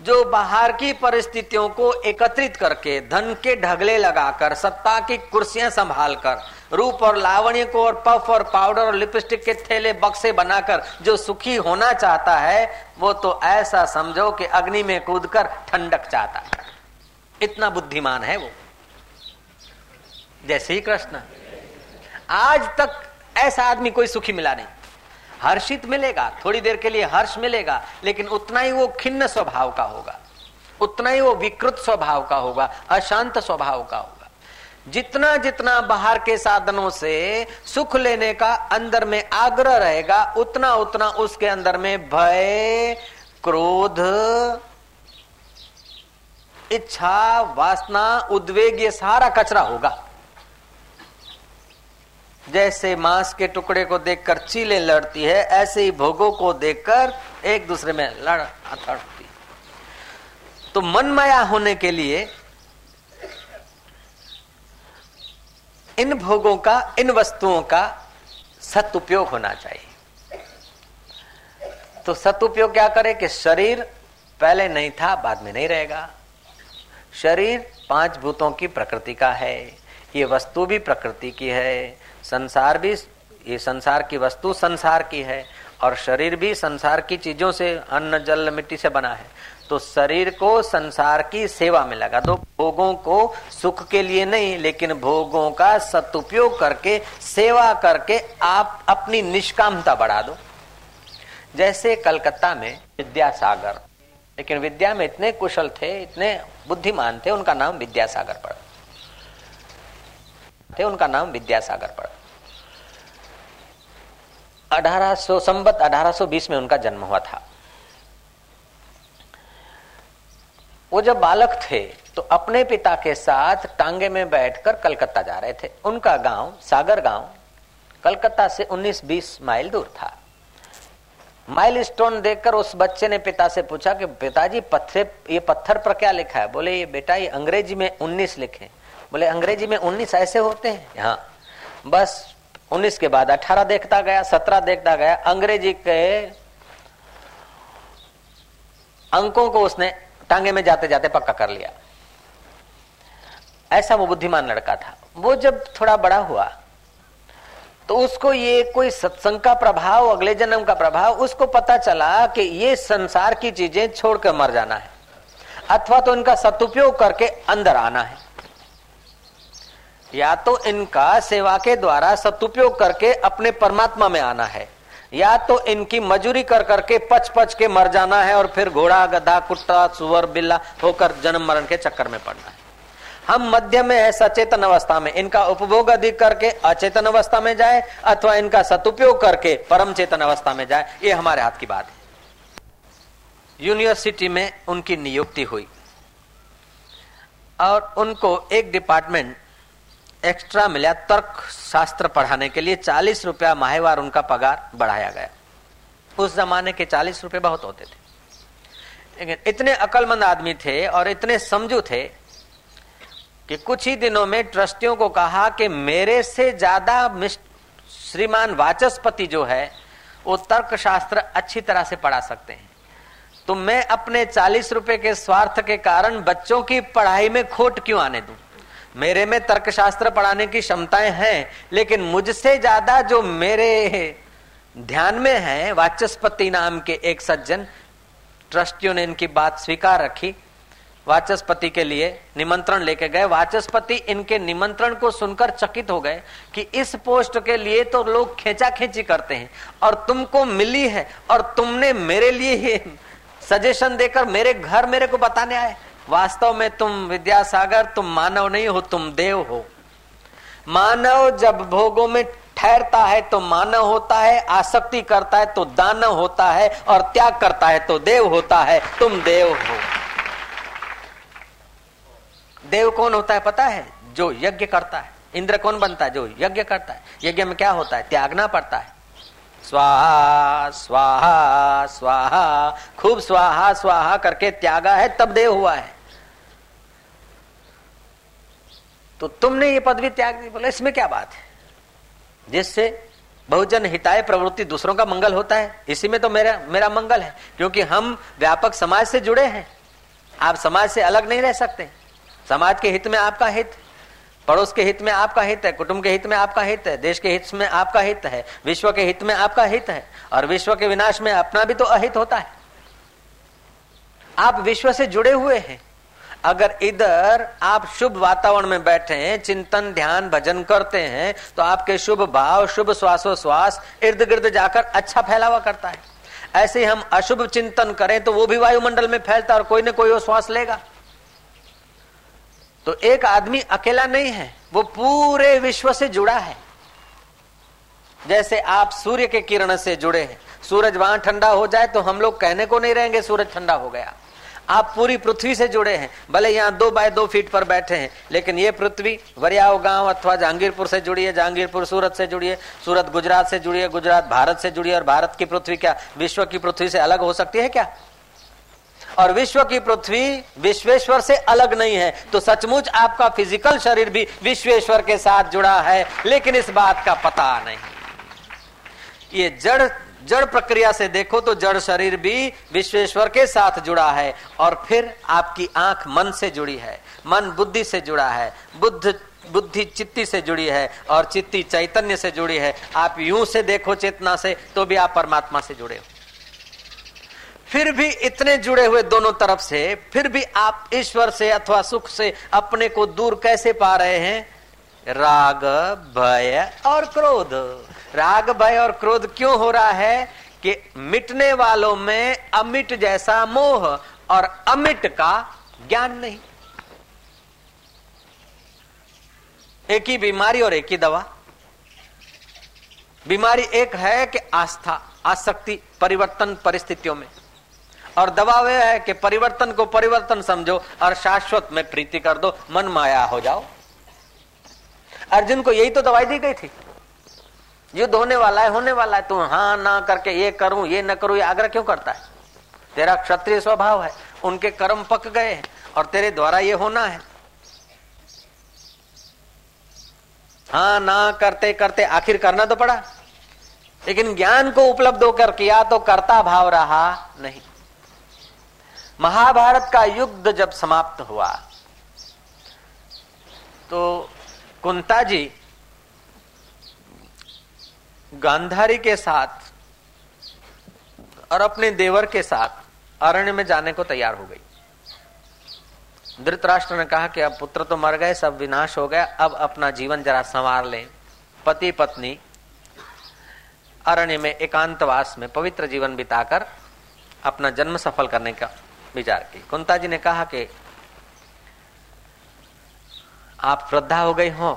जो बाहर की परिस्थितियों को एकत्रित करके धन के ढगले लगाकर, सत्ता की कुर्सियाँ संभाल कर रूप और लावण्य को और पफ और पाउडर और लिपस्टिक के थैले बक्से बनाकर जो सुखी होना चाहता है, वो तो ऐसा समझो कि अग्नि में कूदकर ठंडक चाहता है। इतना बुद्धिमान है वो। जैसे ही कृष्ण। आज तक ऐसा आदमी कोई सुखी मिला नहीं। हर्षित मिलेगा, थोड़ी देर के लिए हर्ष मिलेगा, लेकिन उतना ही वो खिन्न स्वभाव का होगा। उतना ही वो विकृत स्वभाव का होगा, अशांत स्वभाव का होगा। जितना जितना बाहर के साधनों से सुख लेने का अंदर में आग्रह रहेगा, उतना उतना उसके अंदर में भय, क्रोध, इच्छा, वासना, उद्वेग, ये सारा कचरा होगा। जैसे मांस के टुकड़े को देखकर चीले लड़ती है, ऐसे ही भोगों को देखकर एक दूसरे में लड़ अथड़ती तो मनमाया होने के लिए इन भोगों का, इन वस्तुओं का सदुपयोग होना चाहिए। तो सदुपयोग क्या करे कि शरीर पहले नहीं था, बाद में नहीं रहेगा। शरीर पाँच भूतों की प्रकृति का है, ये वस्तु भी प्रकृति की है संसार भी, ये संसार की वस्तु संसार की है और शरीर भी संसार की चीज़ों से, अन्न, जल, मिट्टी से बना है। तो शरीर को संसार की सेवा में लगा दो। भोगों को सुख के लिए नहीं, लेकिन भोगों का सदुपयोग करके, सेवा करके आप अपनी निष्कामता बढ़ा दो। जैसे कलकत्ता में विद्यासागर, लेकिन विद्या में इतने कुशल थे, इतने बुद्धिमान थे, उनका नाम विद्यासागर पड़ा। थे, उनका नाम विद्यासागर पड़ा। 1800 संबत 1820 में उनका जन्म हुआ था। वो जब बालक थे तो अपने पिता के साथ टांगे में बैठकर कलकत्ता जा रहे थे। उनका गाँव, सागर गाँव, कलकत्ता से 19-20 माइल दूर था। माइल स्टोन देखकर उस बच्चे ने पिता से पूछा कि, पिताजी पत्थर ये पत्थर पर क्या लिखा है? बोले, ये बेटा, ये अंग्रेज़ी में 19 लिखे बोले, अंग्रेज़ी में 19 ऐसे होते हैं? हाँ। बस 19 के बाद 18 देखता गया 17 देखता गया, अंग्रेज़ी के अंकों को उसने टांगे में जाते जाते पक्का कर लिया। ऐसा वो बुद्धिमान लड़का था। वो जब थोड़ा बड़ा हुआ तो उसको ये कोई सत्संग का प्रभाव, अगले जन्म का प्रभाव, उसको पता चला कि ये संसार की चीज़ें छोड़कर मर जाना है, अथवा तो इनका सदुपयोग करके अंदर आना है। या तो इनका सेवा के द्वारा सदुपयोग करके अपने परमात्मा में आना है, या तो इनकी मजूरी कर करके पच पच के मर जाना है और फिर घोड़ा, गधा, कुत्ता, सुअर, बिल्ला होकर जन्म मरण के चक्कर में पड़ना है। हम मध्य में है, सचेतन अवस्था में। इनका उपभोग अधिक करके अचेतन अवस्था में जाए, अथवा इनका सदुपयोग करके परम चेतन अवस्था में जाए, ये हमारे हाथ की बात है। यूनिवर्सिटी में उनकी नियुक्ति हुई और उनको एक डिपार्टमेंट एक्स्ट्रा मिला तर्क शास्त्र पढ़ाने के लिए चालीस रुपया माहेवार उनका पगार बढ़ाया गया। उस जमाने के चालीस रुपये बहुत होते थे। लेकिन इतने अकलमंद आदमी थे और इतने समझू थे कि कुछ ही दिनों में ट्रस्टियों को कहा कि मेरे से ज़्यादा श्रीमान वाचस्पति जो है, वो तर्क शास्त्र अच्छी तरह से पढ़ा सकते हैं। तो मैं अपने चालीस रुपए के स्वार्थ के कारण बच्चों की पढ़ाई में खोट क्यों आने दूँ? मेरे में तर्कशास्त्र पढ़ाने की क्षमताएँ हैं, लेकिन मुझसे ज़्यादा जो मेरे ध्यान में है, वाचस्पति नाम के एक सज्जन, ट्रस्टियों ने इनकी बात स्वीकार रखी। वाचस्पति के लिए निमंत्रण लेके गए। वाचस्पति इनके निमंत्रण को सुनकर चकित हो गए कि इस पोस्ट के लिए तो लोग खेचा खेची करते हैं, और तुमको मिली है, और तुमने मेरे लिए ही सजेशन देकर मेरे घर मेरे को बताने आए। वास्तव में तुम विद्यासागर, तुम मानव नहीं हो, तुम देव हो। मानव जब भोगों में ठहरता है तो मानव होता है, आसक्ति करता है तो दानव होता है और त्याग करता है तो देव होता है, तुम देव हो। देव कौन होता है पता है? जो यज्ञ करता है। इंद्र कौन बनता है? जो यज्ञ करता है। यज्ञ में क्या होता है? त्यागना पड़ता है। स्वाहा स्वाहा स्वाहा, खूब स्वाहा स्वाहा करके त्यागा है, तब देव हुआ है। तो तुमने ये पदवी त्याग दी। बोले, इसमें क्या बात है? जिससे बहुजन हिताय प्रवृत्ति दूसरों का मंगल होता है, इसी में तो मेरा मेरा मंगल है, क्योंकि हम व्यापक समाज से जुड़े हैं। आप समाज से अलग नहीं रह सकते। समाज के हित में आपका हित, पड़ोस के हित में आपका हित है, कुटुंब के हित में आपका हित है, देश के हित में आपका हित है, विश्व के हित में आपका हित है, और विश्व के विनाश में अपना भी तो अहित होता है। आप विश्व से जुड़े हुए हैं। अगर इधर आप शुभ वातावरण में बैठे हैं, चिंतन, ध्यान, भजन करते हैं तो आपके शुभ भाव, शुभ श्वासोश्वास इर्द गिर्द जाकर अच्छा फैलावा करता है। ऐसे हम अशुभ चिंतन करें तो वो भी वायुमंडल में फैलता और कोई ना कोई वो श्वास लेगा। तो एक आदमी अकेला नहीं है, वो पूरे विश्व से जुड़ा है। जैसे आप सूर्य के किरण से जुड़े हैं, सूरज वहाँ ठंडा हो जाए तो हम लोग कहने को नहीं रहेंगे, सूरज ठंडा हो गया। आप पूरी पृथ्वी से जुड़े हैं। भले यहाँ दो बाय दो फीट पर बैठे हैं, लेकिन ये पृथ्वी वरियाव गाँव अथवा जहांगीरपुर से जुड़ी है, जहांगीरपुर सूरत से जुड़ी है, सूरत गुजरात से जुड़ी है, गुजरात भारत से जुड़ी है, और भारत की पृथ्वी क्या विश्व की पृथ्वी से अलग हो सकती है क्या? और विश्व की पृथ्वी विश्वेश्वर से अलग नहीं है। तो सचमुच आपका फ़िज़िकल शरीर भी विश्वेश्वर के साथ जुड़ा है, लेकिन इस बात का पता नहीं। ये जड़ जड़ प्रक्रिया से देखो तो जड़ शरीर भी विश्वेश्वर के साथ जुड़ा है और फिर आपकी आँख मन से जुड़ी है। मन बुद्धि से जुड़ा है। बुद्ध, बुद्धि चित्ती से जुड़ी है और चित्ती चैतन्य से जुड़ी है। आप यूँ से देखो चेतना से तो भी आप परमात्मा से जुड़े हो। फिर भी इतने जुड़े हुए दोनों तरफ़ से, फिर भी आप ईश्वर से अथवा सुख से अपने को दूर कैसे पा रहे हैं? राग, भय और क्रोध। राग, भय और क्रोध क्यों हो रहा है कि मिटने वालों में अमिट जैसा मोह और अमिट का ज्ञान नहीं? एक ही बीमारी और एक ही दवा। बीमारी एक है कि आस्था, आसक्ति, परिवर्तन परिस्थितियों में। और दवा वह है कि परिवर्तन को परिवर्तन समझो और शाश्वत में प्रीति कर दो, मन माया हो जाओ। अर्जुन को यही तो दवाई दी गई थी। युद्ध होने वाला है, होने वाला है, तू हाँ ना करके ये करूँ, ये न करूँ, ये आग्रह क्यों करता है? तेरा क्षत्रिय स्वभाव है, उनके कर्म पक गए हैं, और तेरे द्वारा ये होना है। हाँ ना करते करते आखिर करना तो पड़ा, लेकिन ज्ञान को उपलब्ध होकर किया तो करता भाव रहा नहीं। महाभारत का युद्ध जब समाप्त हुआ तो कुंता जी गांधारी के साथ और अपने देवर के साथ अरण्य में जाने को तैयार हो गई। धृतराष्ट्र ने कहा कि अब पुत्र तो मर गए, सब विनाश हो गया, अब अपना जीवन जरा संवार लें। पति पत्नी अरण्य में एकांतवास में पवित्र जीवन बिताकर अपना जन्म सफल करने का विचार की कुंता जी ने कहा कि आप श्रद्धा हो गई हो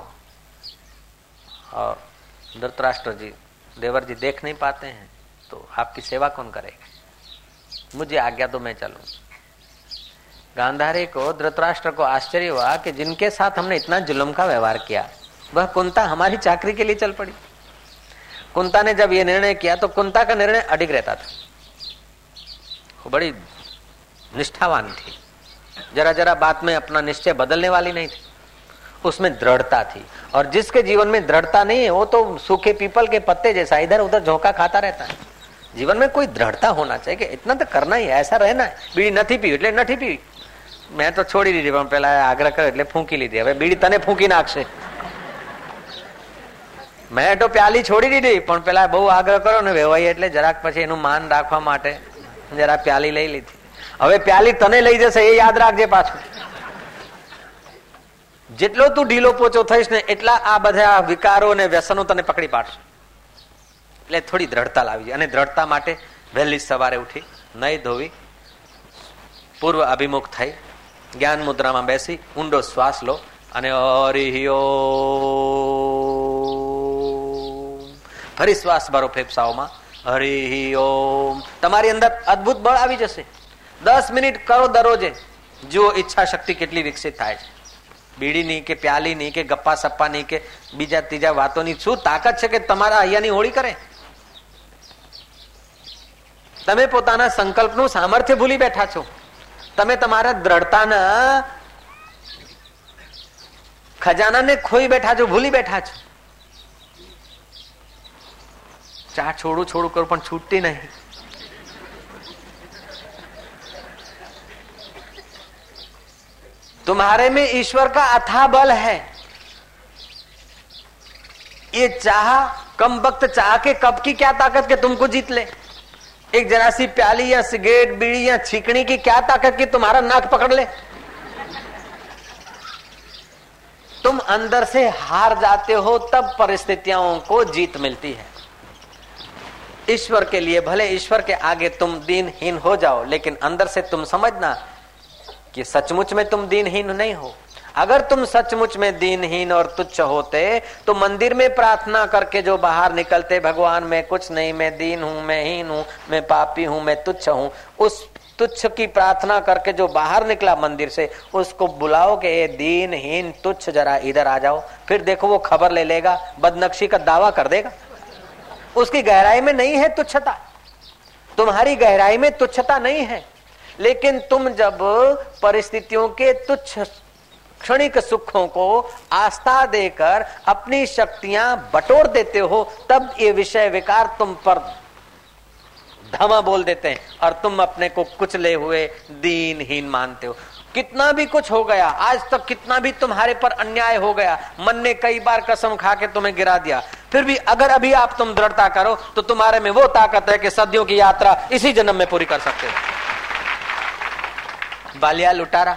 और धृतराष्ट्र जी देवर जी देख नहीं पाते हैं तो आपकी सेवा कौन करेगा? मुझे आज्ञा तो मैं चलू। गांधारी को, धृतराष्ट्र को आश्चर्य हुआ कि जिनके साथ हमने इतना जुल्म का व्यवहार किया, वह कुंता हमारी चाकरी के लिए चल पड़ी। कुंता ने जब ये निर्णय किया तो कुंता का निर्णय अडिग रहता था। वो बड़ी निष्ठावान थी। जरा जरा बात में अपना निश्चय बदलने वाली नहीं थी। उसमें दृढ़ता थी और जिसके जीवन में दृढ़ता नहीं है वो तो सूखे पीपल के पत्ते जैसा इधर उधर झोंका खाता रहता है जीवन में कोई दृढ़ता होना चाहिए कि इतना तो करना ही है ऐसा रहना है बीड़ी નથી પીવી એટલે નથી પીવી મેં તો છોડી દીધી પણ પેલા આગ્રહ કર્યો એટલે ફૂંકી લીધી હવે બીડી તને ફૂંકી નાખશે મેં તો પ્યાલી છોડી દીધી પણ પેલા બહુ આગ્રહ કર્યો ને વેવાઈ એટલે જરાક પછી એનું માન રાખવા માટે જરા પ્યાલી લઈ લીધી હવે પ્યાલી તને લઈ જશે એ યાદ રાખજે પાછું જેટલો તું ઢીલો પોચો થઈશ ને એટલા આ બધા વિકારો અને વ્યસનો તને પકડી પાડશે. એટલે થોડી દ્રઢતા લાવી અને દ્રઢતા માટે વહેલી સવારે ઉઠી નહીં ધોવી, પૂર્વ અભિમુખ થઈ, જ્ઞાન મુદ્રામાં બેસી, ઊંડો શ્વાસ લો, અને હરિયો ફરી શ્વાસ ભરો ફેફસાઓમાં. હરિ તમારી અંદર અદભુત બળ આવી જશે. દસ મિનિટ કરો દરરોજે. જુઓ ઈચ્છા શક્તિ કેટલી વિકસિત થાય છે. બીડીની કે પ્યાલીની કે ગપ્પા સપ્પાની કે બીજા ત્રીજા વાતોની શું તાકાત છે કે તમારા અહીંયાની હોળી કરે? તમે પોતાના સંકલ્પનું સામર્થ્ય ભૂલી બેઠા છો. તમે તમારા દ્રઢતાના ખજાનાને ખોઈ બેઠા છો, ભૂલી બેઠા છો. ચા છોડું છોડું કરું, પણ છૂટતી નહીં. तुम्हारे में ईश्वर का अथा बल है। ये चाह, कम वक्त चाह के कब की क्या ताकत के तुमको जीत ले? एक जरा सी प्याली या सिगरेट, बीड़ी या छीकनी की क्या ताकत की तुम्हारा नाक पकड़ ले? तुम अंदर से हार जाते हो, तब परिस्थितियों को जीत मिलती है। ईश्वर के लिए, भले ईश्वर के आगे तुम दीनहीन हो जाओ, लेकिन अंदर से तुम समझना कि सचमुच में तुम दीनहीन नहीं हो। अगर तुम सचमुच में दीनहीन और तुच्छ होते तो मंदिर में प्रार्थना करके जो बाहर निकलते, भगवान, मैं कुछ नहीं, मैं दीन हूँ, मैं हीन हूँ, मैं पापी हूँ, मैं तुच्छ हूँ, उस तुच्छ की प्रार्थना करके जो बाहर निकला मंदिर से, उसको बुलाओ कि ये दीनहीन तुच्छ, जरा इधर आ जाओ। फिर देखो वो खबर ले लेगा, बदनक्षी का दावा कर देगा। उसकी गहराई में नहीं है तुच्छता। तुम्हारी गहराई में तुच्छता नहीं है। लेकिन तुम जब परिस्थितियों के तुच्छ क्षणिक सुखों को आस्था देकर अपनी शक्तियाँ बटोर देते हो, तब ये विषय विकार तुम पर धमा बोल देते हैं और तुम अपने को कुचले हुए दीनहीन मानते हो। कितना भी कुछ हो गया, आज तक कितना भी तुम्हारे पर अन्याय हो गया, मन ने कई बार कसम खा के तुम्हें गिरा दिया, फिर भी अगर अभी आप तुम दृढ़ता करो तो तुम्हारे में वो ताकत है कि सदियों की यात्रा इसी जन्म में पूरी कर सकते हो। बालिया लुटारा।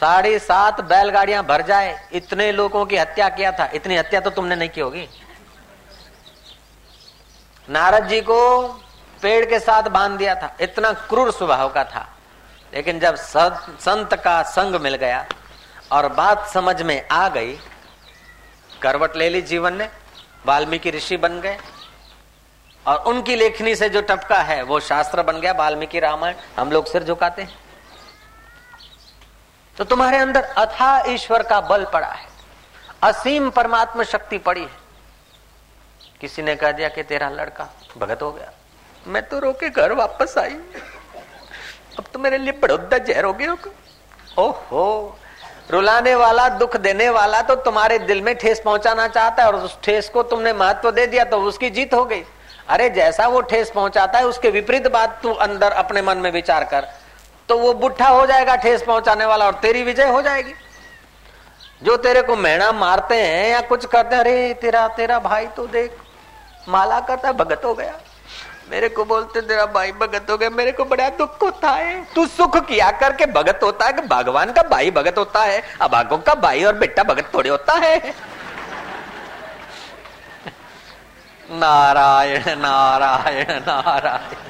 साढ़े सात बैलगाड़ियाँ भर जाए। इतने लोगों की हत्या किया था। इतनी हत्या तो तुमने नहीं की होगी। नारद जी को पेड़ के साथ बाँध दिया था। इतना क्रूर स्वभाव का था। लेकिन जब संत का संग मिल गया और बात समझ में आ गई, करवट ले ली जीवन ने, वाल्मीकि ऋषि बन गए। और उनकी लेखनी से जो टपका है, वो शास्त्र बन गया, वाल्मीकि रामायण। हम लोग सिर झुकाते हैं। तो तुम्हारे अंदर अथा ईश्वर का बल पड़ा है। असीम परमात्मा शक्ति पड़ी है। किसी ने कह दिया कि तेरा लड़का भगत हो गया। मैं तो रोके घर वापस आई। अब तो मेरे लिए बड़ौदा जहर हो गया ओहो, रुलाने वाला, दुख देने वाला तो तुम्हारे दिल में ठेस पहुंचाना चाहता है और उस ठेस को तुमने महत्व दे दिया तो उसकी जीत हो गई। अरे जैसा वो ठेस पहुंचाता है, उसके विपरीत बात तू अंदर अपने मन में विचार कर। तो वो बुढ़ा हो जाएगा, ठेस पहुँचाने वाला, और तेरी विजय हो जाएगी। जो तेरे को मैणा मारते हैं या कुछ करते हैं, अरे, तेरा तेरा भाई तो देख, माला करता भगत हो गया। मेरे को बोलते, तेरा भाई भगत हो गया, मेरे को बड़ा दुख होता है। तू सुख किया करके भगत होता है, कि भगवान का भाई भगत होता है, अब आगो का भाई और बेटा भगत थोड़े होता है। नारायण नारायण नारायण।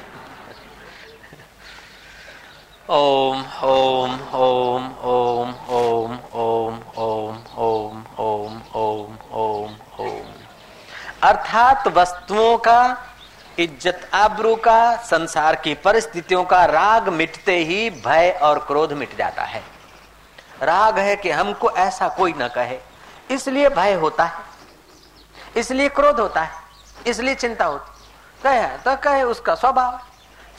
ओम ओम ओम ओम ओम ओम ओम ओम ओम ओम ओम ओम अर्थात वस्तुओं का इज़्ज़त आबरू का संसार की परिस्थितियों का राग मिटते ही भय और क्रोध मिट जाता है राग है कि हमको ऐसा कोई ना कहे इसलिए भय होता है इसलिए क्रोध होता है इसलिए चिंता होती कहे तो कहे उसका स्वभाव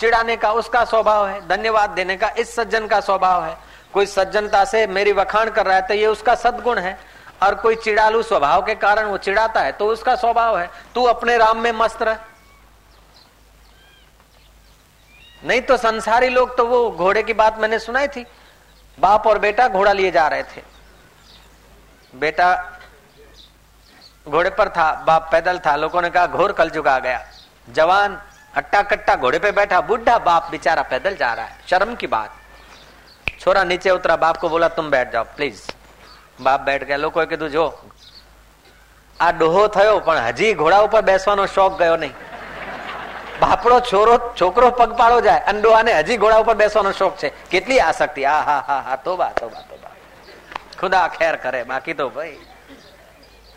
चिड़ाने का उसका स्वभाव है, धन्यवाद देने का, इस सज्जन का स्वभाव है। कोई सज्जनता से मेरी वखाण कर रहा है तो ये उसका सदगुण है। और कोई चिड़ालू स्वभाव के कारण वो चिड़ाता है तो उसका स्वभाव है, तू अपने राम में मस्त रह। नहीं तो संसारी लोग तो वो घोड़े की बात मैंने सुनाई थी। बाप और बेटा घोड़ा लिए जा रहे थे। बेटा घोड़े पर था, बाप पैदल था, लोगों ने कहा, घोर कल चुका गया। जवान अट्टा कट्टा घोड़े पे बैठा बुढ़ा बाप बेचारा पैदल जा रहा है शर्म की बात छोरा नीचे उतरा बाप को बोला तुम बैठ जाओ प्लीज बाप बैठ गया લોકો કીધું જો આ ડોહો થયો પણ હજી ઘોડા ઉપર બેસવાનો શોખ ગયો નહીં બાપડો છોરો છોકરો પગપાળો જાય અને ડોહાને હજી ઘોડા ઉપર બેસવાનો શોખ છે કેટલી આસક્તિ આ હા હા હા તોબા તોબા તોબા ખુદા ખેર કરે બાકી તો ભાઈ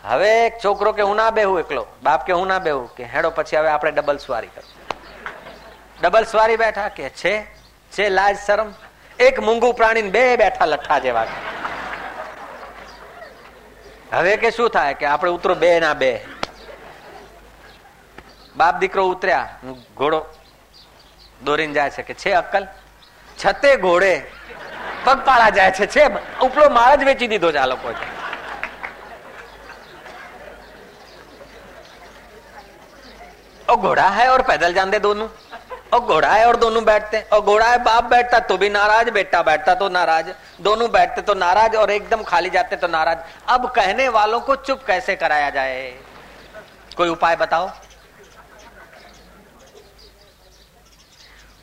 હવે એક છોકરો કે હું ના બેહું એકલો બાપ કે હું ના બેહું કે હેડો પછી હવે આપણે ડબલ સ્વારી કર ડબલ સ્વારી બેઠા કે છે છે લાજ શરમ એક મૂંગું પ્રાણી બે બેઠા લઠ્ઠા જેવા હવે કે શું થાય કે આપણે ઉતરો બે ના બે બાપ દીકરો ઉતર્યા ઘોડો દોરીને જાય છે કે છે અક્કલ છતે ઘોડે પગપાળા જાય છે છે ઉપલો માળ જ વેચી દીધો છે આ લોકો और घोड़ा है और पैदल जान दे दोनों और घोड़ा है और दोनों बैठते हैं। और घोड़ा है, बाप बैठता तो भी नाराज़, बेटा बैठता तो नाराज़। दोनों बैठते तो नाराज़ और एकदम खाली जाते तो नाराज़। अब कहने वालों को चुप कैसे कराया जाए? कोई उपाय बताओ?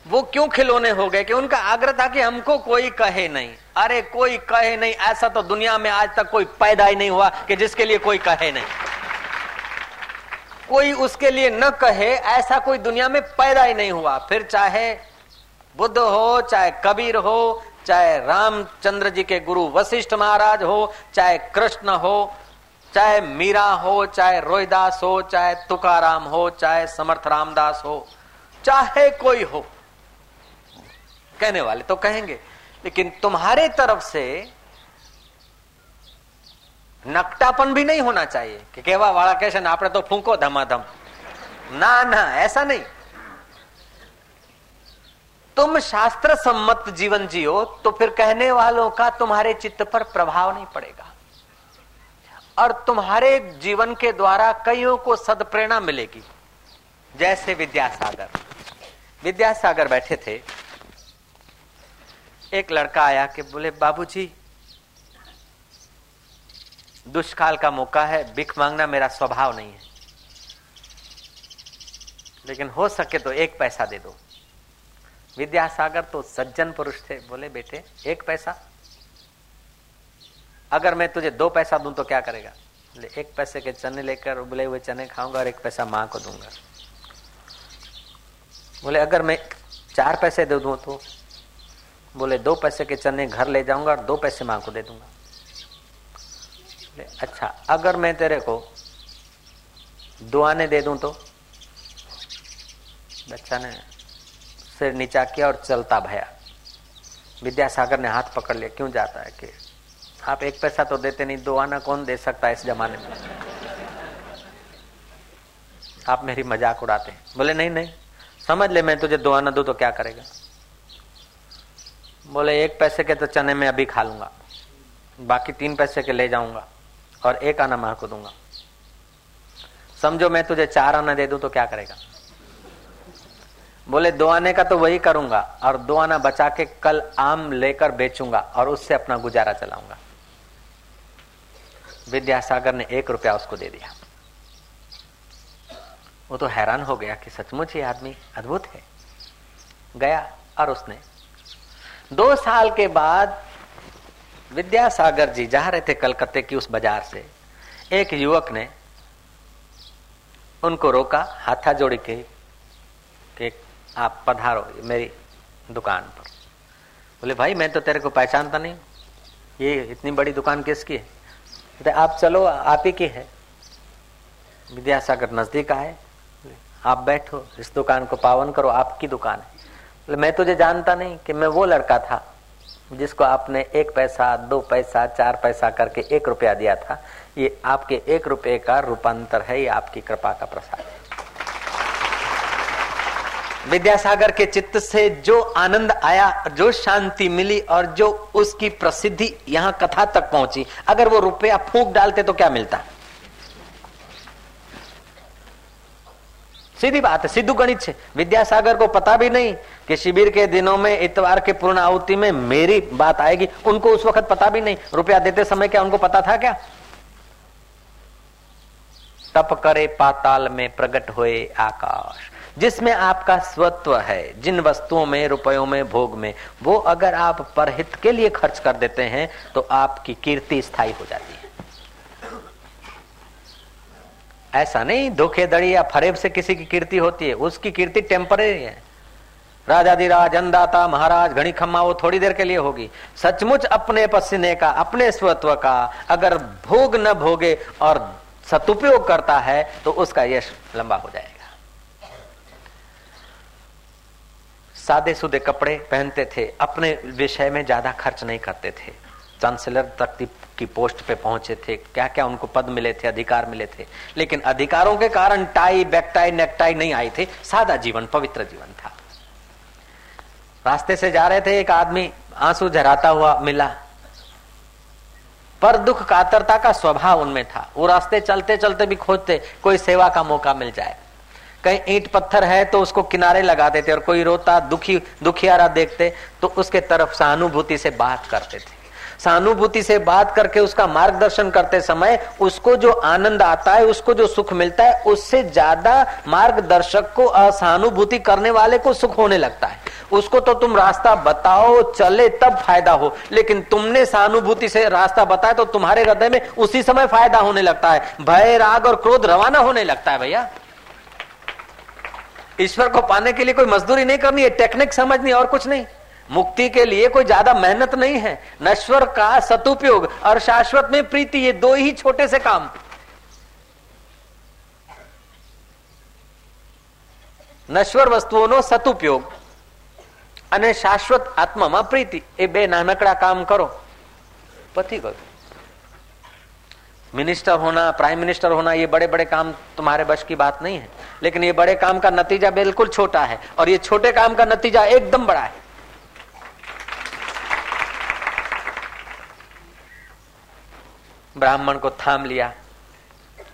वो क्यों खिलौने हो गए कि उनका आग्रह था कि हमको कोई कहे नहीं। अरे कोई कहे नहीं, ऐसा तो दुनिया में आज तक कोई पैदा ही नहीं हुआ कि जिसके लिए कोई कहे नहीं। कोई उसके लिए न कहे, ऐसा कोई दुनिया में पैदा ही नहीं हुआ। फिर चाहे बुद्ध हो, चाहे कबीर हो, चाहे रामचंद्र जी के गुरु वशिष्ठ महाराज हो, चाहे कृष्ण हो, चाहे मीरा हो, चाहे रोहिदास हो, चाहे तुकाराम हो, चाहे समर्थ रामदास हो, चाहे कोई हो। कहने वाले तो कहेंगे, लेकिन तुम्हारे तरफ़ से नकटापन भी नहीं होना चाहिए कि केवा वाला कैसे ना, आपने तो फूको धमाधम। ना ना, ऐसा नहीं। तुम शास्त्र सम्मत जीवन जियो तो फिर कहने वालों का तुम्हारे चित्त पर प्रभाव नहीं पड़ेगा। और तुम्हारे जीवन के द्वारा कईयों को सदप्रेरणा मिलेगी। जैसे विद्यासागर। विद्यासागर बैठे थे। एक लड़का आया कि बोले, बाबूजी दुष्काल का मौका है भिख मांगना मेरा स्वभाव नहीं है। लेकिन हो सके तो एक पैसा दे दो। विद्यासागर तो सज्जन पुरुष थे, बोले, बेटे, एक पैसा? अगर मैं तुझे दो पैसा दूँ तो क्या करेगा? बोले एक पैसे के चने लेकर उबले हुए चने खाऊँगा और एक पैसा माँ को दूँगा। बोले, अगर मैं चार पैसे दे दूँ तो? बोले, दो पैसे के चने घर ले जाऊँगा और दो पैसे माँ को दे दूँगा। अच्छा अगर मैं तेरे को दो आने दे दूँ तो? बच्चा ने सिर नीचा किया और चलता भया। विद्यासागर ने हाथ पकड़ लिया, क्यों जाता है कि? आप एक पैसा तो देते नहीं दो आना कौन दे सकता है इस जमाने में? आप मेरी मज़ाक उड़ाते हैं। बोले, नहीं नहीं, समझ ले मैं तुझे दो आना दू तो क्या करेगा? बोले, एक पैसे के तो चने में अभी खा लूँगा, बाकी तीन पैसे के ले जाऊँगा। और एक आना माँ को दूँगा। समझो मैं तुझे चार आना दे दूँ तो क्या करेगा? बोले, दो आने का तो वही करूँगा और दो आना बचा के कल आम लेकर बेचूँगा और उससे अपना गुजारा चलाऊँगा। विद्यासागर ने एक रुपया उसको दे दिया। वो तो हैरान हो गया कि सचमुच ये आदमी अद्भुत है। गया और उसने, दो साल के बाद विद्यासागर जी जा रहे थे कलकत्ते की उस बाज़ार से। एक युवक ने उनको रोका, हाथा जोड़ी के, कि आप पधारो मेरी दुकान पर। बोले, भाई, मैं तो तेरे को पहचानता नहीं। ये इतनी बड़ी दुकान किसकी है? तो आप चलो, आप ही की है। विद्यासागर नज़दीक आए। आप बैठो, इस दुकान को पावन करो, आपकी दुकान है। मैं तुझे जानता नहीं कि मैं वो लड़का था जिसको आपने एक पैसा, दो पैसा, चार पैसा करके एक रुपया दिया था, ये आपके एक रुपये का रूपांतर है, ये आपकी कृपा का प्रसाद है। विद्यासागर के चित्त से जो आनंद आया, जो शांति मिली और जो उसकी प्रसिद्धि यहाँ कथा तक पहुँची, अगर वो रुपया फूक डालते तो क्या मिलता? सीधी बात है, सिद्धू गणित से। विद्यासागर को पता भी नहीं कि शिविर के दिनों में, इतवार के पूर्ण आहुति में मेरी बात आएगी। उनको उस वक्त पता भी नहीं। रुपया देते समय क्या उनको पता था क्या? तप करे पाताल में प्रकट हुए आकाश। जिसमें आपका स्वत्व है, जिन वस्तुओं में, रुपयों में, भोग में, वो अगर आप परहित के लिए खर्च कर देते हैं तो आपकी कीर्ति स्थायी हो जाती है। ऐसा नहीं, धोखेधड़ी या फरेब से किसी की कीर्ति होती है, उसकी कीर्ति टेम्परेरी है। राजाधिराज अन्नदाता, महाराज घड़ी खम्मा, वो थोड़ी देर के लिए होगी। सचमुच अपने पसीने का, अपने स्वत्व का, अगर भोग न भोगे और सदुपयोग करता है तो उसका यश लंबा हो जाएगा। सादे सुदे कपड़े पहनते थे, अपने विषय में ज़्यादा खर्च नहीं करते थे। चांसलर तक की पोस्ट पे पहुँचे थे क्या क्या उनको पद मिले थे, अधिकार मिले थे। लेकिन अधिकारों के कारण टाई बैकटाई नेकटाई नहीं आई थे, सादा जीवन, पवित्र जीवन था। रास्ते से जा रहे थे, एक आदमी आँसू झराता हुआ मिला। पर दुख कातरता का स्वभाव उनमें था। वो रास्ते चलते चलते भी खोजते, कोई सेवा का मौका मिल जाए। कहीं ईंट पत्थर है तो उसको किनारे लगा देते, और कोई रोता, दुखी, दुखियारा देखते तो उसके तरफ़ सहानुभूति से बात करते थे। सहानुभूति से बात करके उसका मार्गदर्शन करते समय उसको जो आनंद आता है, उसको जो सुख मिलता है, उससे ज़्यादा मार्गदर्शक को, असहानुभूति करने वाले को सुख होने लगता है। उसको तो तुम रास्ता बताओ, चले तब फ़ायदा हो। लेकिन तुमने सहानुभूति से रास्ता बताया तो तुम्हारे हृदय में उसी समय फ़ायदा होने लगता है। भय, राग और क्रोध रवाना होने लगता है भैया। ईश्वर को पाने के लिए कोई मजदूरी नहीं करनी है, टेक्निक समझनी और कुछ नहीं। मुक्ति के लिए कोई ज्यादा मेहनत नहीं है नश्वर का सदुपयोग और शाश्वत में प्रीति ये दो ही छोटे से काम નશ્વર વસ્તુઓનો સદુપયોગ અને શાશ્વત આત્મામાં પ્રીતિ એ બે નાનકડા કામ કરો પતી ગયું मिनिस्टर होना प्राइम मिनिस्टर होना ये बड़े बड़े काम तुम्हारे बश की बात नहीं है लेकिन ये बड़े काम का नतीजा बिल्कुल छोटा है और ये छोटे काम का नतीजा एकदम बड़ा है ब्राह्मण को थाम लिया।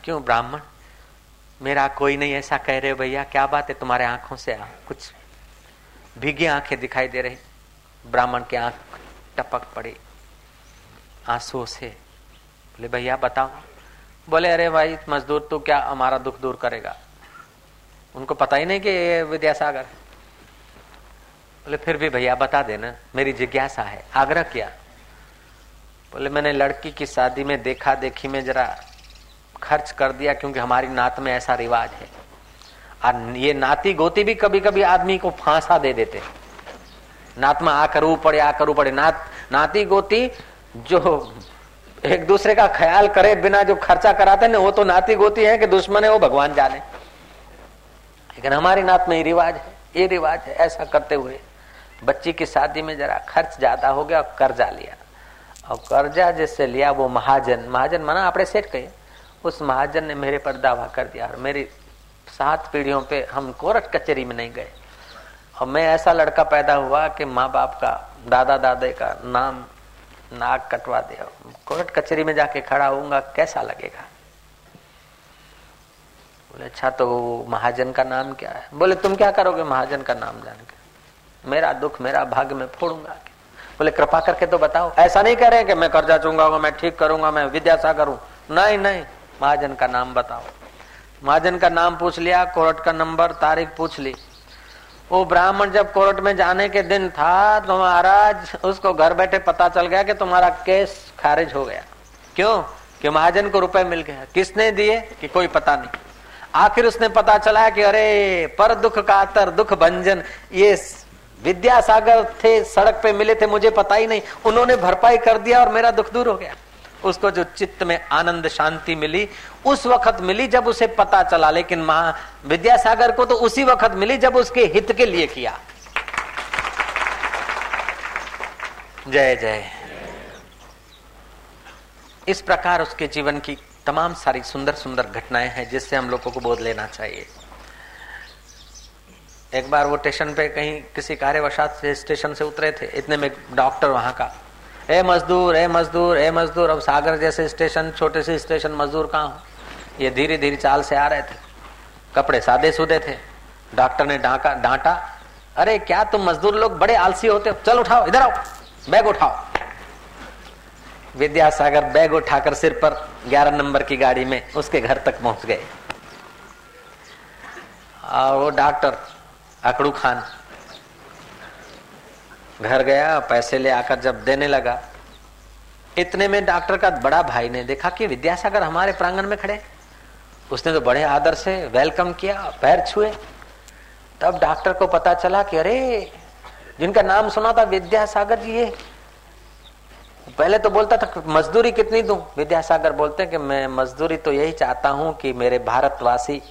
क्यों ब्राह्मण? मेरा कोई नहीं ऐसा कह रहे, भैया, क्या बात है? तुम्हारे आँखों से आ, कुछ भीगी आँखें दिखाई दे रही। ब्राह्मण की आँख टपक पड़ी। आंसुओं से बोले, भैया, बताओ। बोले, अरे भाई, मजदूर तो क्या हमारा दुख दूर करेगा? उनको पता ही नहीं कि ये विद्यासागर बोले, फिर भी भैया, बता देना, मेरी जिज्ञासा है। आग्रह किया बोले, मैंने लड़की की शादी में देखा देखी में जरा खर्च कर दिया क्योंकि हमारी नात में ऐसा रिवाज है। और ये नाती गोती भी कभी कभी आदमी को फांसा दे देते नात में आ करવું पड़े आ करવું पड़े। नात, नाती गोती जो एक दूसरे का ख्याल करे बिना जो खर्चा कराते ना, वो तो नाती गोती है कि दुश्मन है, वो भगवान जाने। लेकिन हमारी नात में ये रिवाज है, ये रिवाज है, ऐसा करते हुए बच्ची की शादी में जरा खर्च ज़्यादा हो गया और कर्जा लिया। और कर्जा जिससे लिया, वो महाजन महाजन माना आपने सेठ कहे उस महाजन ने मेरे पर दावा कर दिया, और मेरी सात पीढ़ियों पे हम कोर्ट कचहरी में नहीं गए। और मैं ऐसा लड़का पैदा हुआ कि माँ बाप का दादा दादे का नाम नाक कटवा दिया। कोर्ट कचहरी में जाके खड़ा होऊँगा, कैसा लगेगा? बोले अच्छा तो महाजन का नाम क्या है? बोले, तुम क्या करोगे महाजन का नाम जान के? मेरा दुख, मेरा भाग्य में फोड़ूँगा। बोले, कृपा करके तो बताओ। ऐसा नहीं कह रहे कि मैं कर्जा चूँगा मैं ठीक करूँगा, मैं विद्यासागर हूँ। नहीं नहीं, महाजन का नाम बताओ। महाजन का नाम पूछ लिया, कोर्ट का नंबर, तारीख पूछ ली। वो ब्राह्मण जब कोर्ट में जाने के दिन था तो महाराज, उसको घर बैठे पता चल गया कि तुम्हारा केस खारिज हो गया। क्यों? कि महाजन को रुपए मिल गया किसने दिए? कि कोई पता नहीं। आखिर उसने पता चला कि अरे, पर दुख कातर दुख भंजन, ये विद्यासागर थे, सड़क पे मिले थे, मुझे पता ही नहीं। उन्होंने भरपाई कर दिया और मेरा दुख दूर हो गया। उसको जो चित्त में आनंद, शांति मिली, उस वक्त मिली जब उसे पता चला, लेकिन महा विद्यासागर को तो उसी वक्त मिली जब उसके हित के लिए किया। जय जय। इस प्रकार उसके जीवन की तमाम सारी सुंदर सुंदर घटनाएँ हैं, जिससे हम लोगों को बोध लेना चाहिए। एक बार वो स्टेशन पे कहीं किसी कार्यवशात से स्टेशन से उतरे थे, इतने में डॉक्टर वहाँ का, ए मजदूर ए मजदूर ए मजदूर, अब सागर जैसे स्टेशन छोटे से स्टेशन मजदूर कहाँ हो? ये धीरे धीरे चाल से आ रहे थे, कपड़े सादे सुदे थे डॉक्टर ने डांका, डांटा, अरे क्या तुम मजदूर लोग बड़े आलसी होते हो? चल उठाओ, इधर आओ, बैग उठाओ. विद्यासागर बैग उठाकर सिर पर 11 नंबर की गाड़ी में उसके घर तक पहुँच गए। और वो डॉक्टर अकड़ू खान। घर गया, पैसे ले आकर जब देने लगा। इतने में डॉक्टर का बड़ा भाई ने देखा कि विद्यासागर हमारे प्रांगण में खड़े। उसने तो बड़े आदर से वेलकम किया, पैर छुए। तब डॉक्टर को पता चला कि अरे, जिनका नाम सुना था विद्यासागर जी, ये। पहले तो बोलता था, मजदूरी कितनी दू? विद्यासागर बोलते हैं कि मैं मजदूरी तो यही चाहता हूँ कि मेरे भारतवासी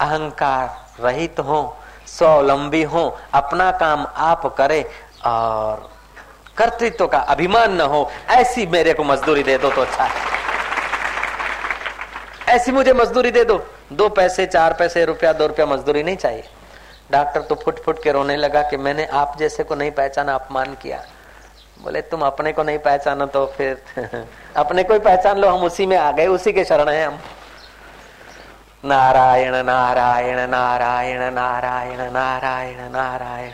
अहंकार रहित तो हो। स्वावलंबी हो, अपना काम आप करे और कर्तृत्व का अभिमान न हो, ऐसी मेरे को मजदूरी दे दो तो अच्छा है। ऐसी मुझे मजदूरी दे दो। दो पैसे, चार पैसे, रुपया, दो रुपया मजदूरी नहीं चाहिए। डॉक्टर तो फुट फुट के रोने लगा कि मैंने आप जैसे को नहीं पहचाना, अपमान किया। बोले, तुम अपने को नहीं पहचाना तो फिर अपने को ही पहचान लो, हम उसी में आ गए, उसी के शरण है हम। नारायण नारायण नारायण नारायण नारायण नारायण।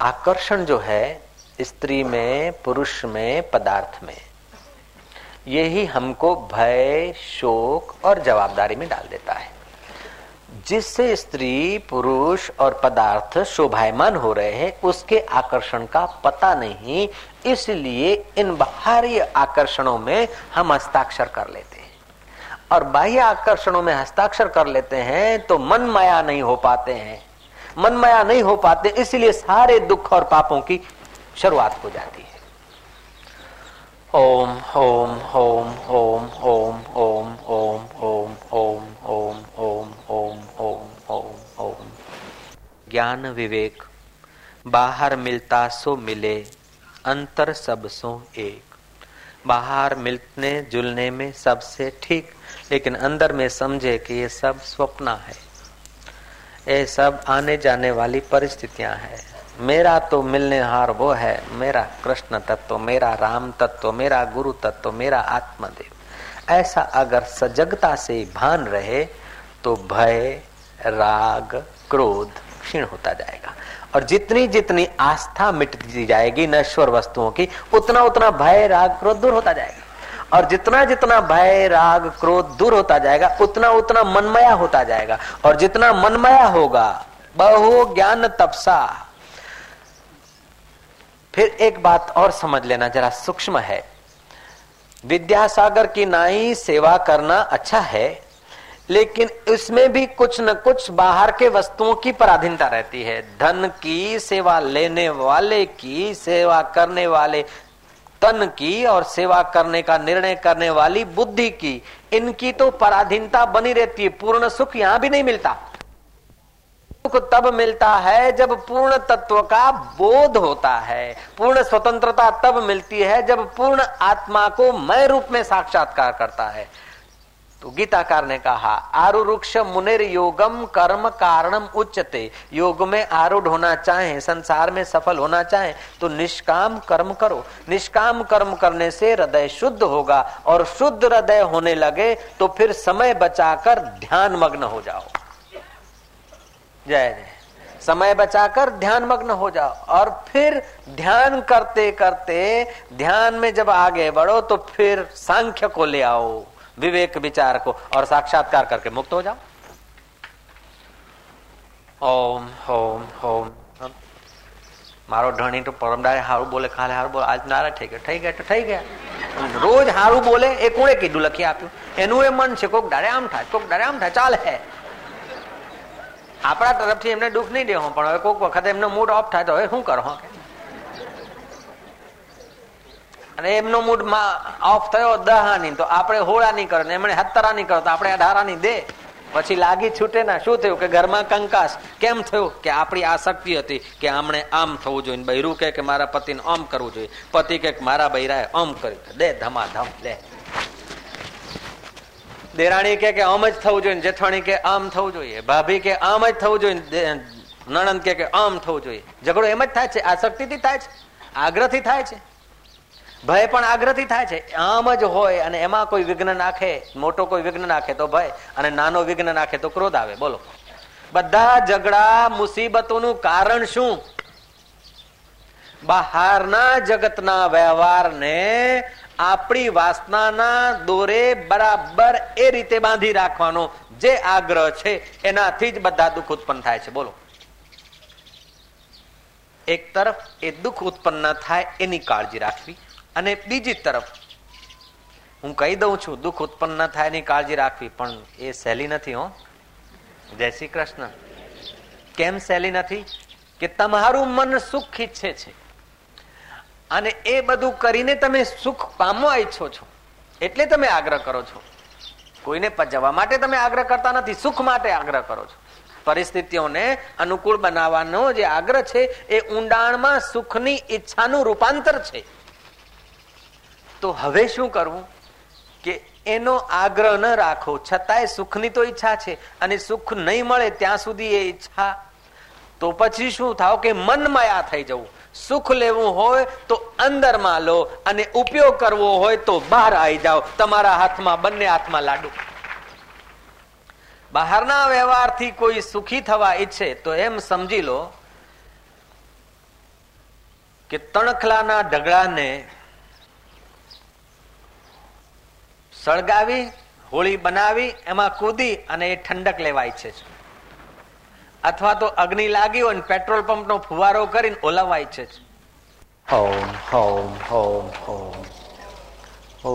आकर्षण जो है, स्त्री में, पुरुष में, पदार्थ में, यही हमको भय, शोक और जवाबदारी में डाल देता है। जिससे स्त्री, पुरुष और पदार्थ शोभायमान हो रहे हैं, उसके आकर्षण का पता नहीं, इसलिए इन बाहरी आकर्षणों में हम हस्ताक्षर कर लेते हैं। और बाह्य आकर्षणों में हस्ताक्षर कर लेते हैं तो मन माया नहीं हो पाते हैं। मन माया नहीं हो पाते, इसलिए सारे दुख और पापों की शुरुआत हो जाती है। ओम ओम ओम ओम ओम ओम ओम ओम ओम ओम ओम ओम ओम ओम ओम ज्ञान विवेक बाहर मिलता सो मिले अंतर सब सो एक बाहर मिलने जुलने में सबसे ठीक लेकिन अंदर में समझे कि ये सब स्वप्न है ये सब आने जाने वाली परिस्थितियाँ हैं मेरा तो मिलने हार वो है, मेरा कृष्ण तत्व, मेरा राम तत्व, मेरा गुरु तत्व, मेरा आत्मदेव। ऐसा अगर सजगता से भान रहे तो भय, राग, क्रोध क्षीण होता जाएगा। और जितनी जितनी आस्था मिटती जाएगी नश्वर वस्तुओं की, उतना उतना भय, राग, क्रोध दूर होता जाएगा। और जितना जितना भय, राग, क्रोध दूर होता जाएगा, उतना उतना मनमया होता जाएगा। और जितना मनमया होगा, बहु ज्ञान तपसा। फिर एक बात और समझ लेना, जरा सूक्ष्म है। विद्यासागर की नाई सेवा करना अच्छा है, लेकिन इसमें भी कुछ न कुछ बाहर के वस्तुओं की पराधीनता रहती है। धन की सेवा लेने वाले की, सेवा करने वाले तन की और सेवा करने का निर्णय करने वाली बुद्धि की, इनकी तो पराधीनता बनी रहती है। पूर्ण सुख यहाँ भी नहीं मिलता। सुख तब मिलता है जब पूर्ण तत्व का बोध होता है। पूर्ण स्वतंत्रता तब मिलती है जब पूर्ण आत्मा को मैं रूप में साक्षात्कार करता है। तो गीताकार ने कहा आरुरुक्ष मुनिर योगम कर्म कारणम उच्चते योग में आरूढ़ होना चाहे, संसार में सफल होना चाहे तो निष्काम कर्म करो। निष्काम कर्म करने से हृदय शुद्ध होगा और शुद्ध हृदय होने लगे तो फिर समय बचाकर ध्यान मग्न हो जाओ। जय जय समय बचाकर ध्यान मग्न हो जाओ और फिर ध्यान करते करते ध्यान में जब आगे बढ़ो तो फिर सांख्य को ले आओ विवेक विचार को और साक्षात्कार करके मुक्त हो जाओ ઓમ ઓમ ઓમ મારો ધણી તો પરમદારે સારું બોલે કાલે સારું બોલે આજ નારા થઈ ગયા થઈ ગયા તો થઈ ગયા રોજ સારું બોલે એ કોણે કીધું લખી આપ્યું એનું એ મન છે કોક દાડે આમ થાય કોક દાડે આમ થાય ચાલે હે આપણા તરફથી એમને દુઃખ નહીં દેવો, પણ હવે કોઈક વખત એમનો મૂડ ઓફ થાય તો હવે શું કરો અને એમનો મૂડ ઓફ થયો દહાની, તો આપણે હોળાની કરો, ને એમણે હત્તરાની કરો, તો આપણે અઢારાની દે. પછી લાગી છૂટે ના, શું થયું કે ઘરમાં કંકાસ? કેમ થયું? કે આપણી આસક્તિ હતી કે આમણે આમ થવું જોઈએ બૈરું કે મારા પતિને આમ કરવું જોઈએ, પતિ કે મારા બૈરાએ આમ કર્યું દે ધમાધમ, લે. દેરાણી કે આમ જ થવું જોઈએ જેઠાણી કે આમ થવું જોઈએ. ભાભી કે આમ જ થવું જોઈએ નણંદ કે આમ થવું જોઈએ. ઝઘડો એમ જ થાય છે, આસક્તિથી થાય છે, આગ્રહથી થાય છે. ભય પણ આગ્રહથી થાય છે. આમ જ હોય અને એમાં કોઈ વિઘ્ન નાખે, મોટો કોઈ વિઘ્ન નાખે તો ભય અને નાનો વિઘ્ન નાખે તો ક્રોધ આવે. બોલો. બધા ઝઘડા મુસીબતોનું કારણ શું? બહારના જગતના વ્યવહારને આપણી વાસનાના દોરે બરાબર એ રીતે બાંધી રાખવાનો જે આગ્રહ છે, એનાથી જ બધા દુઃખ ઉત્પન્ન થાય છે. બોલો. એક તરફ એ દુઃખ ઉત્પન્ન થાય, એની કાળજી રાખવી. અને બીજી તરફ, હું કહી દઉં છું, દુઃખ ઉત્પન્ન થાય, એની કાળજી રાખવી. પણ એ સહેલી નથી, હો. જય શ્રી કૃષ્ણ. કેમ સહેલી નથી? કે તમારું મન સુખ ઈચ્છે છે. અને એ બધું કરીને તમે સુખ પામવા ઈચ્છો છો. એટલે તમે આગ્રહ કરો છો. કોઈને પજવવા માટે તમે આગ્રહ કરતા નથી, સુખ માટે આગ્રહ કરો છો. પરિસ્થિતિઓને અનુકૂળ બનાવવાનો જે આગ્રહ છે, એ ઊંડાણમાં સુખની ઈચ્છાનું રૂપાંતર છે. તો હવે શું કરવું? કે એનો આગ્રહ ન રાખો. છતાંય સુખની તો ઈચ્છા છે, અને સુખ નહીં મળે ત્યાં સુધી એ ઈચ્છા. તો પછી શું થાવ? કે મન માયા થઈ જવું. સુખ લેવું હોય તો અંદરમાં લો અને ઉપયોગ કરવો હોય તો બહાર આવી જાઓ. તમારા હાથમાં બંને હાથમાં લાડુ. બહારના વ્યવહારથી કોઈ સુખી થવા ઈચ્છે તો એમ સમજી લો કે તણખલાના ઢગલાને સળગાવી, હોળી બનાવી, એમાં કૂદી અને એ ઠંડક લેવા ઈચ્છે છે. અથવા તો અગ્નિ લાગી હોય પેટ્રોલ પંપ નો ફુવારો કરીને ઓલવાય છે હોમ હોમ હોમ હોમ. ઓ